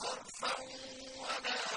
صَرْفًا وَلَا